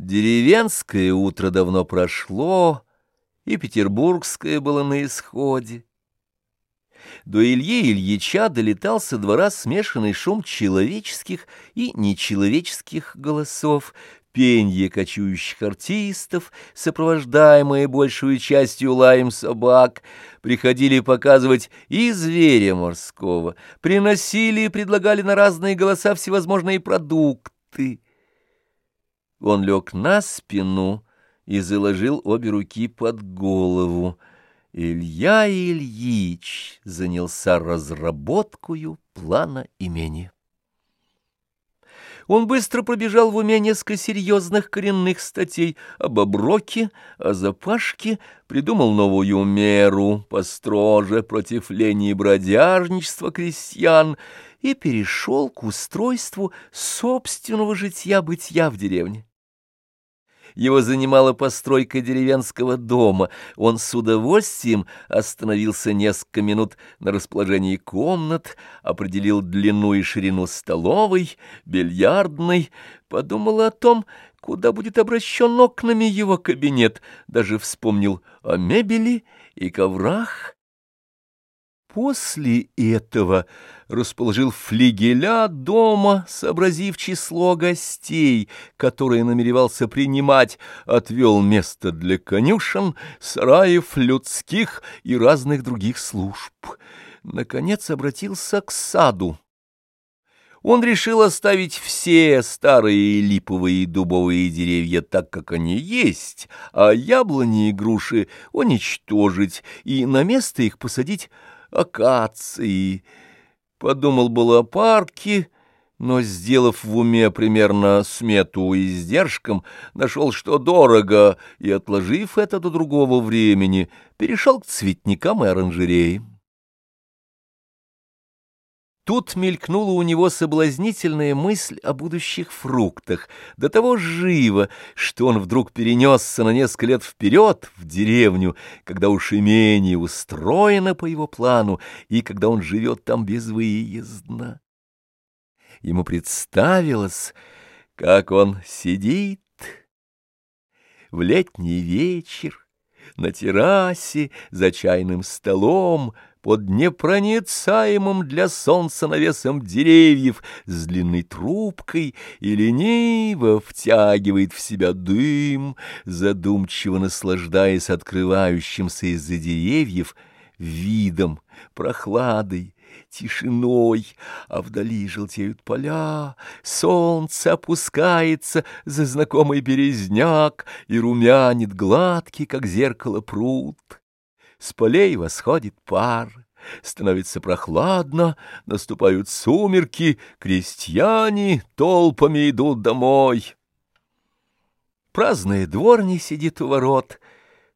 Деревенское утро давно прошло, и петербургское было на исходе. До Ильи Ильича долетал со двора смешанный шум человеческих и нечеловеческих голосов, пенье кочующих артистов, сопровождаемые большую частью лаем собак, приходили показывать и зверя морского, приносили и предлагали на разные голоса всевозможные продукты. Он лег на спину и заложил обе руки под голову. Илья Ильич занялся разработкою плана имени. Он быстро пробежал в уме несколько серьезных коренных статей об оброке, о запашке, придумал новую меру, построже, против лени и бродяжничества крестьян, и перешел к устройству собственного житья-бытия в деревне. Его занимала постройка деревенского дома. Он с удовольствием остановился несколько минут на расположении комнат, определил длину и ширину столовой, бильярдной, подумал о том, куда будет обращен окнами его кабинет, даже вспомнил о мебели и коврах. После этого расположил флигеля дома, сообразив число гостей, которые намеревался принимать, отвел место для конюшен, сараев, людских и разных других служб. Наконец обратился к саду. Он решил оставить все старые липовые и дубовые деревья так, как они есть, а яблони и груши уничтожить и на место их посадить акации. Подумал было о парке, но, сделав в уме примерно смету издержкам, нашел, что дорого, и, отложив это до другого времени, перешел к цветникам и оранжереям. Тут мелькнула у него соблазнительная мысль о будущих фруктах, до того живо, что он вдруг перенесся на несколько лет вперед в деревню, когда уж имение устроено по его плану и когда он живет там безвыездно. Ему представилось, как он сидит в летний вечер на террасе за чайным столом, под непроницаемым для солнца навесом деревьев с длинной трубкой и лениво втягивает в себя дым, задумчиво наслаждаясь открывающимся из-за деревьев видом, прохладой, тишиной, а вдали желтеют поля, солнце опускается за знакомый березняк и румянит гладкий, как зеркало, пруд. С полей восходит пар, становится прохладно, наступают сумерки, крестьяне толпами идут домой. Праздная дворня сидит у ворот,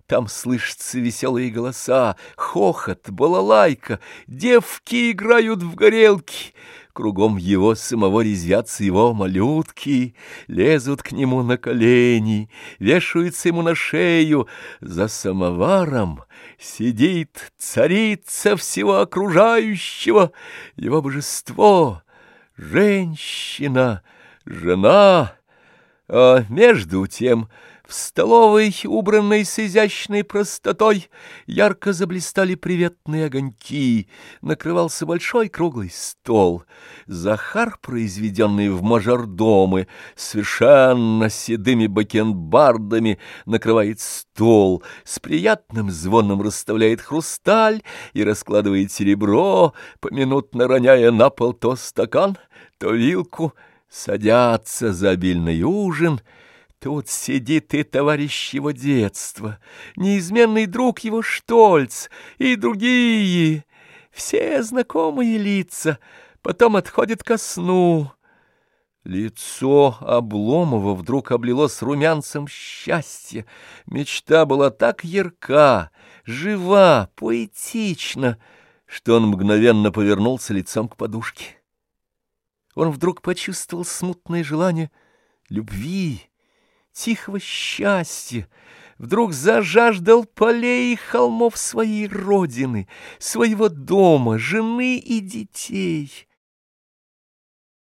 там слышатся веселые голоса, хохот, балалайка, девки играют в горелки — Кругом его самого резвятся его малютки, лезут к нему на колени, вешаются ему на шею. За самоваром сидит царица всего окружающего, его божество, женщина, жена, а между тем... В столовой, убранной с изящной простотой, ярко заблистали приветные огоньки, накрывался большой круглый стол. Захар, произведенный в мажордомы, совершенно седыми бакенбардами, накрывает стол, с приятным звоном расставляет хрусталь и раскладывает серебро, поминутно роняя на пол то стакан, то вилку, садятся за обильный ужин — Тут сидит и товарищ его детства, неизменный друг его Штольц и другие, все знакомые лица, потом отходят ко сну. Лицо Обломова вдруг облилось румянцем счастья. Мечта была так ярка, жива, поэтична, что он мгновенно повернулся лицом к подушке. Он вдруг почувствовал смутное желание любви, тихого счастья, вдруг зажаждал полей и холмов своей родины, своего дома, жены и детей —